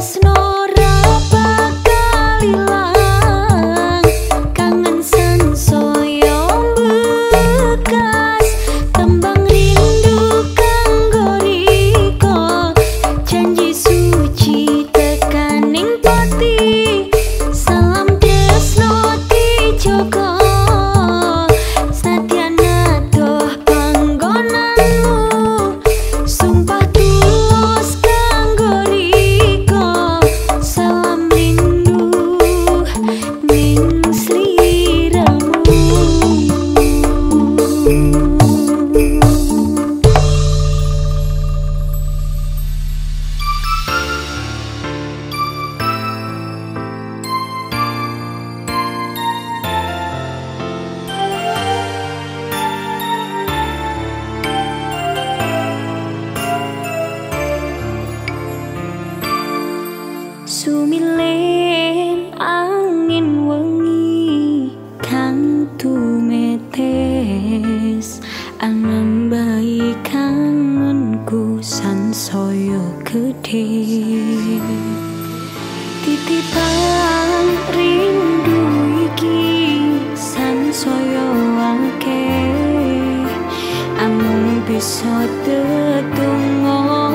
snow. Tumetes anan bayi kangenku sansaya gede titipan rindu iki sansaya wangke amung bisa tetungong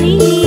You.